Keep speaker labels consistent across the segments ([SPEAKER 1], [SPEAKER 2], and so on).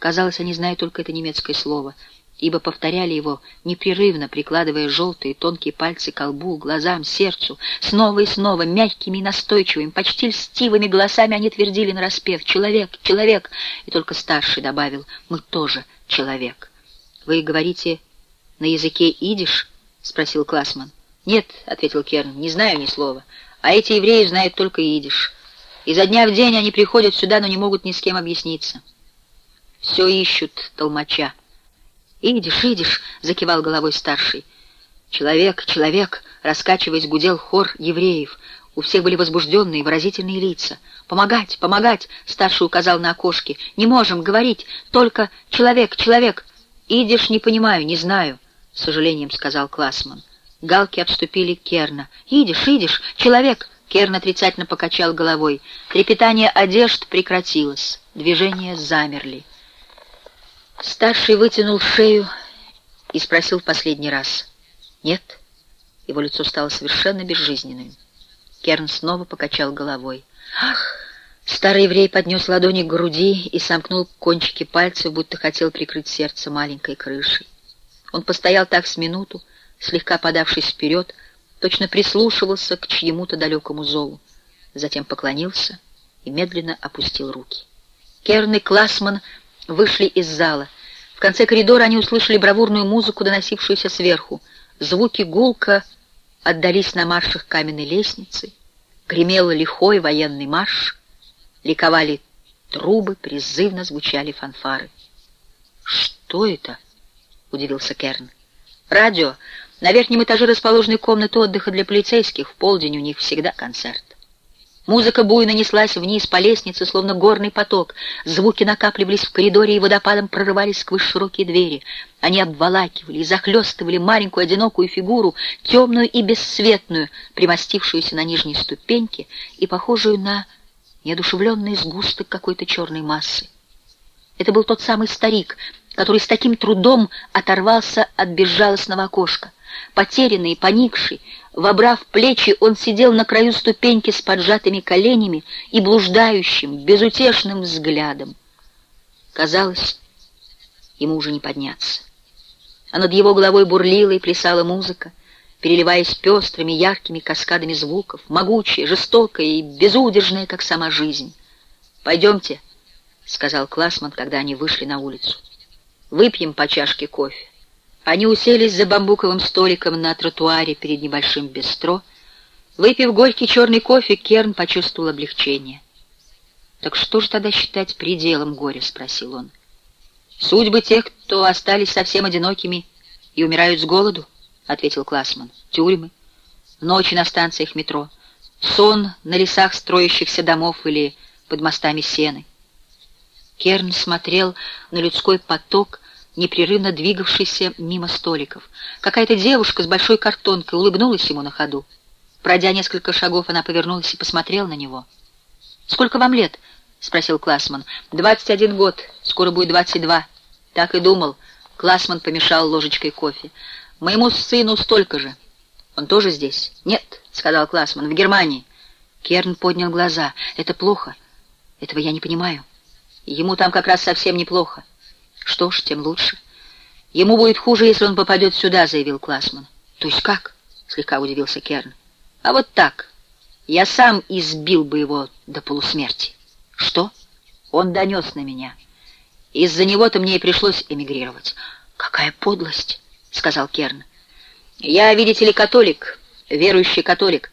[SPEAKER 1] Казалось, они знают только это немецкое слово, ибо повторяли его непрерывно, прикладывая желтые тонкие пальцы к колбу, глазам, сердцу. Снова и снова, мягкими и настойчивыми, почти льстивыми голосами они твердили нараспев «Человек! Человек!» И только старший добавил «Мы тоже человек». «Вы говорите на языке идиш?» — спросил Классман. «Нет», — ответил Керн, — «не знаю ни слова. А эти евреи знают только идиш. Изо дня в день они приходят сюда, но не могут ни с кем объясниться. Все ищут толмача. «Идиш, идиш!» — закивал головой старший. «Человек, человек!» — раскачиваясь, гудел хор евреев. У всех были возбужденные, выразительные лица. «Помогать, помогать!» — старший указал на окошки. «Не можем говорить, только человек, человек!» «Идиш, не понимаю, не знаю», — с сожалением сказал Классман. Галки обступили Керна. «Идиш, идиш, человек!» Керн отрицательно покачал головой. Трепетание одежд прекратилось. Движения замерли. Старший вытянул шею и спросил в последний раз. «Нет». Его лицо стало совершенно безжизненным. Керн снова покачал головой. «Ах!» Старый еврей поднес ладони к груди и сомкнул кончики пальцев, будто хотел прикрыть сердце маленькой крышей. Он постоял так с минуту, слегка подавшись вперед, точно прислушивался к чьему-то далекому зову. Затем поклонился и медленно опустил руки. Керн и Классман вышли из зала. В конце коридора они услышали бравурную музыку, доносившуюся сверху. Звуки гулка отдались на маршах каменной лестницы. Гремел лихой военный марш. Ликовали трубы, призывно звучали фанфары. «Что это?» — удивился Керн. «Радио. На верхнем этаже расположены комнаты отдыха для полицейских. В полдень у них всегда концерт». Музыка буйно неслась вниз по лестнице, словно горный поток. Звуки накапливались в коридоре и водопадом прорывались сквозь широкие двери. Они обволакивали и захлестывали маленькую одинокую фигуру, темную и бесцветную, примостившуюся на нижней ступеньке и похожую на неодушевленный сгусток какой-то черной массы. Это был тот самый старик, который с таким трудом оторвался от безжалостного окошка. Потерянный, поникший, вобрав плечи, он сидел на краю ступеньки с поджатыми коленями и блуждающим, безутешным взглядом. Казалось, ему уже не подняться. А над его головой бурлила и плясала музыка, переливаясь пестрыми, яркими каскадами звуков, могучая, жестокая и безудержная, как сама жизнь. «Пойдемте», — сказал Классман, когда они вышли на улицу. «Выпьем по чашке кофе». Они уселись за бамбуковым столиком на тротуаре перед небольшим бистро. Выпив горький черный кофе, Керн почувствовал облегчение. «Так что же тогда считать пределом горя?» — спросил он. «Судьбы тех, кто остались совсем одинокими и умирают с голоду», — ответил Классман. «Тюрьмы, ночи на станциях метро, сон на лесах строящихся домов или под мостами сены». Керн смотрел на людской поток, непрерывно двигавшийся мимо столиков. Какая-то девушка с большой картонкой улыбнулась ему на ходу. Пройдя несколько шагов, она повернулась и посмотрела на него. «Сколько вам лет?» — спросил Классман. «Двадцать один год. Скоро будет двадцать два». «Так и думал». Классман помешал ложечкой кофе. «Моему сыну столько же. Он тоже здесь?» «Нет», — сказал Классман, — «в Германии». Керн поднял глаза. «Это плохо. Этого я не понимаю. Ему там как раз совсем неплохо. Что ж, тем лучше. Ему будет хуже, если он попадет сюда, заявил Классман. То есть как? Слегка удивился Керн. А вот так. Я сам избил бы его до полусмерти. Что? Он донес на меня. Из-за него-то мне и пришлось эмигрировать. Какая подлость, сказал Керн. Я, видите ли, католик, верующий католик.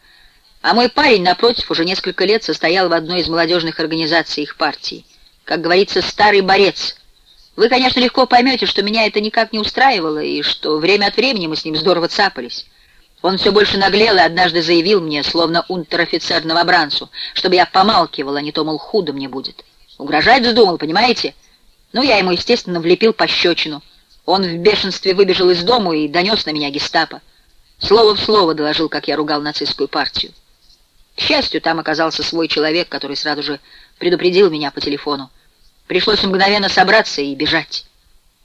[SPEAKER 1] А мой парень, напротив, уже несколько лет состоял в одной из молодежных организаций их партии. Как говорится, старый борец — вы, конечно, легко поймете, что меня это никак не устраивало, и что время от времени мы с ним здорово цапались. Он все больше наглел и однажды заявил мне, словно унтер-офицер новобранцу, чтобы я помалкивал, а не то, мол, худо мне будет. Угрожать вздумал, понимаете? Ну, я ему, естественно, влепил пощечину. Он в бешенстве выбежал из дому и донес на меня гестапо. Слово в слово доложил, как я ругал нацистскую партию. К счастью, там оказался свой человек, который сразу же предупредил меня по телефону. Пришлось мгновенно собраться и бежать.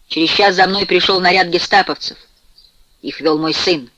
[SPEAKER 1] Через час за мной пришел наряд гестаповцев. Их вел мой сын.